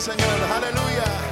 Señor, aleluya.